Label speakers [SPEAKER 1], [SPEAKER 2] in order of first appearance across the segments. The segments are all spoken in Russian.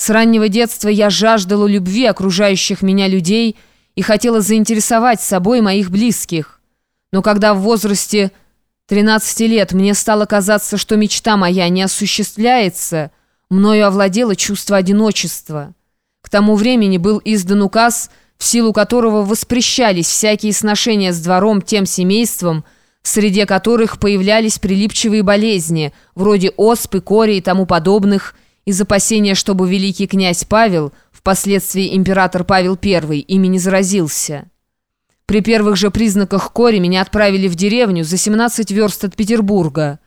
[SPEAKER 1] С раннего детства я жаждала любви окружающих меня людей и хотела заинтересовать собой моих близких. Но когда в возрасте 13 лет мне стало казаться, что мечта моя не осуществляется, мною овладело чувство одиночества. К тому времени был издан указ, в силу которого воспрещались всякие сношения с двором тем семейством, в среде которых появлялись прилипчивые болезни, вроде оспы, кори и тому подобных, из опасения, чтобы великий князь Павел, впоследствии император Павел I, ими не заразился. При первых же признаках кори меня отправили в деревню за 17 верст от Петербурга.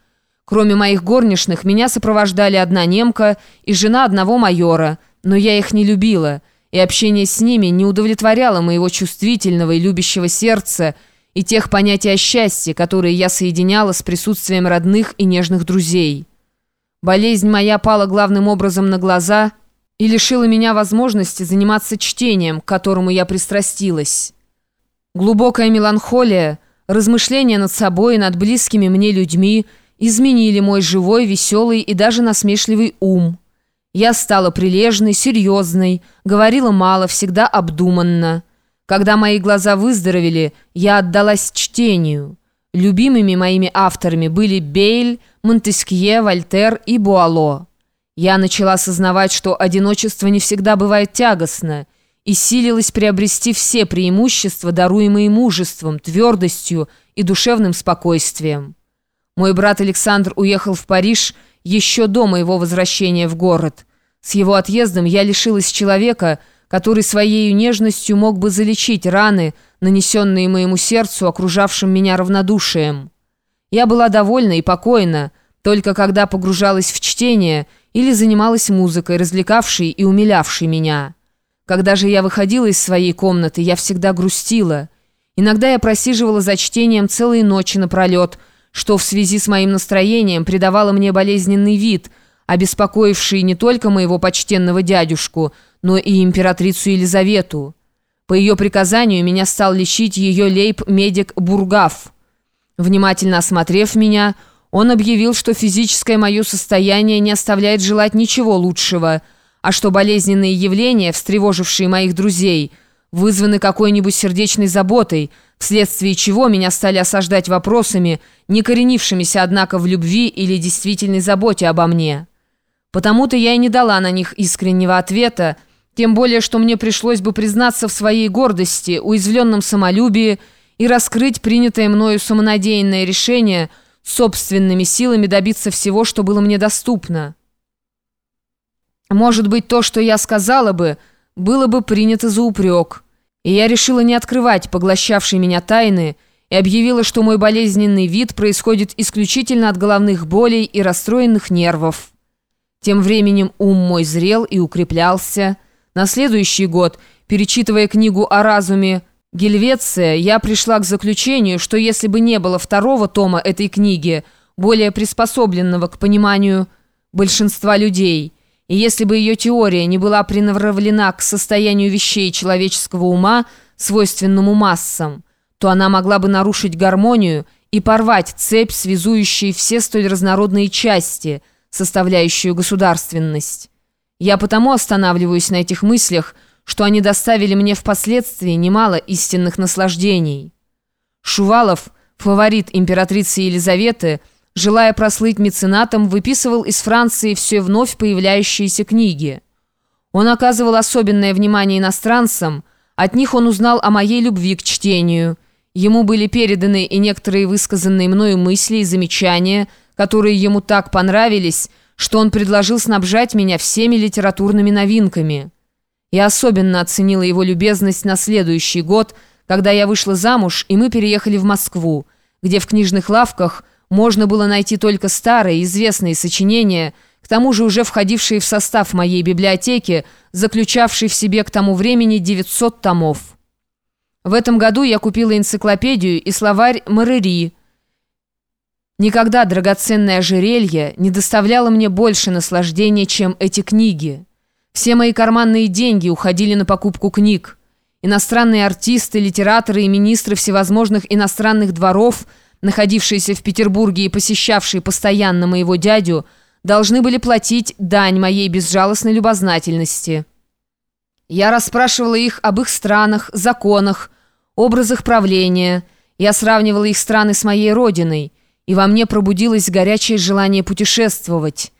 [SPEAKER 1] Кроме моих горничных, меня сопровождали одна немка и жена одного майора, но я их не любила, и общение с ними не удовлетворяло моего чувствительного и любящего сердца и тех понятий о счастье, которые я соединяла с присутствием родных и нежных друзей». Болезнь моя пала главным образом на глаза и лишила меня возможности заниматься чтением, к которому я пристрастилась. Глубокая меланхолия, размышления над собой и над близкими мне людьми изменили мой живой, веселый и даже насмешливый ум. Я стала прилежной, серьезной, говорила мало, всегда обдуманно. Когда мои глаза выздоровели, я отдалась чтению. Любимыми моими авторами были Бейль, Монтескье, Вольтер и Буало. Я начала осознавать, что одиночество не всегда бывает тягостно, и силилась приобрести все преимущества, даруемые мужеством, твердостью и душевным спокойствием. Мой брат Александр уехал в Париж еще до моего возвращения в город. С его отъездом я лишилась человека, который своей нежностью мог бы залечить раны, нанесенные моему сердцу, окружавшим меня равнодушием. Я была довольна и покойна, только когда погружалась в чтение или занималась музыкой, развлекавшей и умилявшей меня. Когда же я выходила из своей комнаты, я всегда грустила. Иногда я просиживала за чтением целые ночи напролет, что в связи с моим настроением придавало мне болезненный вид, обеспокоивший не только моего почтенного дядюшку, но и императрицу Елизавету. По ее приказанию меня стал лечить ее лейб-медик Бургав. Внимательно осмотрев меня, он объявил, что физическое мое состояние не оставляет желать ничего лучшего, а что болезненные явления, встревожившие моих друзей, вызваны какой-нибудь сердечной заботой, вследствие чего меня стали осаждать вопросами, не коренившимися, однако, в любви или действительной заботе обо мне. Потому-то я и не дала на них искреннего ответа, тем более, что мне пришлось бы признаться в своей гордости, уязвленном самолюбии, и раскрыть принятое мною самонадеянное решение собственными силами добиться всего, что было мне доступно. Может быть, то, что я сказала бы, было бы принято за упрек. И я решила не открывать поглощавшие меня тайны и объявила, что мой болезненный вид происходит исключительно от головных болей и расстроенных нервов. Тем временем ум мой зрел и укреплялся. На следующий год, перечитывая книгу о разуме, Гельвеция, я пришла к заключению, что если бы не было второго тома этой книги, более приспособленного к пониманию большинства людей, и если бы ее теория не была приноравлена к состоянию вещей человеческого ума, свойственному массам, то она могла бы нарушить гармонию и порвать цепь, связующую все столь разнородные части, составляющую государственность. Я потому останавливаюсь на этих мыслях, что они доставили мне впоследствии немало истинных наслаждений. Шувалов, фаворит императрицы Елизаветы, желая прослыть меценатом, выписывал из Франции все вновь появляющиеся книги. Он оказывал особенное внимание иностранцам, от них он узнал о моей любви к чтению. Ему были переданы и некоторые высказанные мною мысли и замечания, которые ему так понравились, что он предложил снабжать меня всеми литературными новинками. Я особенно оценила его любезность на следующий год, когда я вышла замуж, и мы переехали в Москву, где в книжных лавках можно было найти только старые, известные сочинения, к тому же уже входившие в состав моей библиотеки, заключавшей в себе к тому времени 900 томов. В этом году я купила энциклопедию и словарь Марери. Никогда драгоценное ожерелье не доставляло мне больше наслаждения, чем эти книги. Все мои карманные деньги уходили на покупку книг. Иностранные артисты, литераторы и министры всевозможных иностранных дворов, находившиеся в Петербурге и посещавшие постоянно моего дядю, должны были платить дань моей безжалостной любознательности. Я расспрашивала их об их странах, законах, образах правления. Я сравнивала их страны с моей родиной, и во мне пробудилось горячее желание путешествовать.